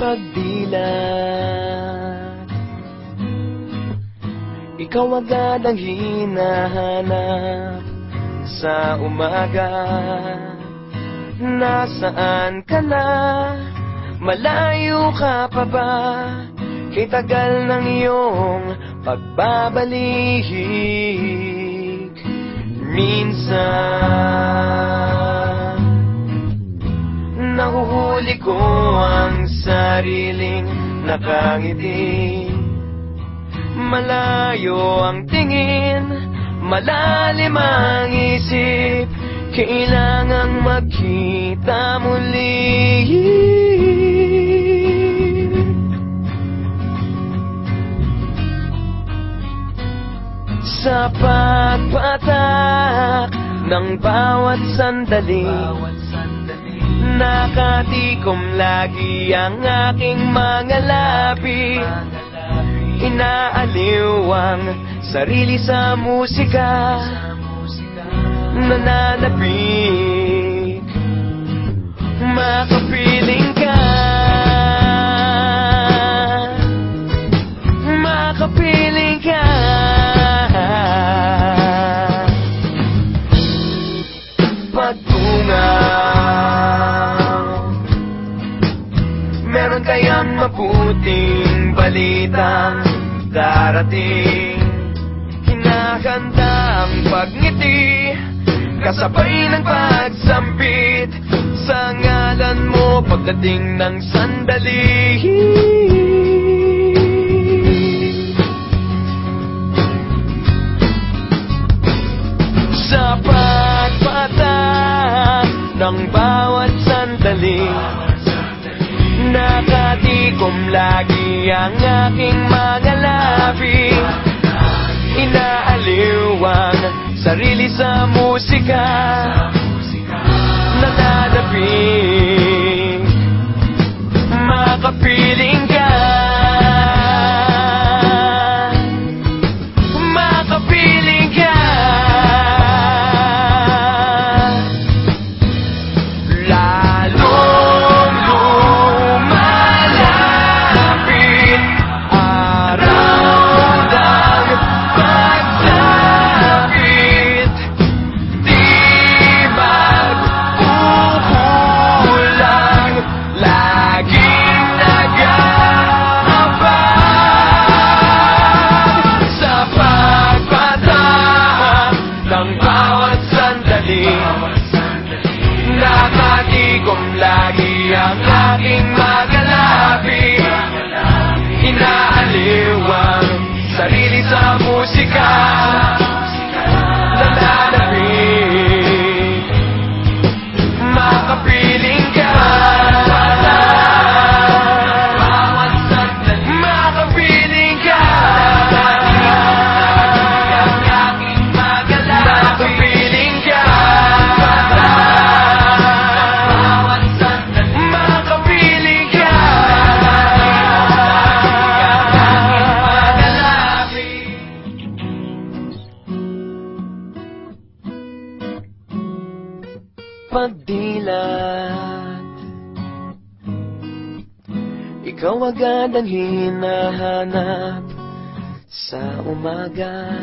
pagdilat Ikaw agad ang hinahanap sa umaga Nasaan ka na? Malayo ka pa ba? Kay tagal ng iyong pagbabalik Minsan Nahuhuli ko ang sariling nakangiti. Malayo ang tingin Malalim ang isip. Kailangang magkita muli. Sa pagpatak ng bawat sandali Nakatikom lagi ang aking mga labi Inaaliw ang sarili sa musika Nananabik. Makapiling Meron kayang mabuting balitang darating Hinahanda ang pagngiti. Kasabay ng pagsampit Sa ngalan mo pagdating ng sandali. Sa pagpatak ng bawat sandali Nakatikom lagi ang aking mga labi. Inaaliw ang sarili sa musika Nakatikom lagi ang aking mga labi Pagdilat Ikaw agad ang hinahanap sa umaga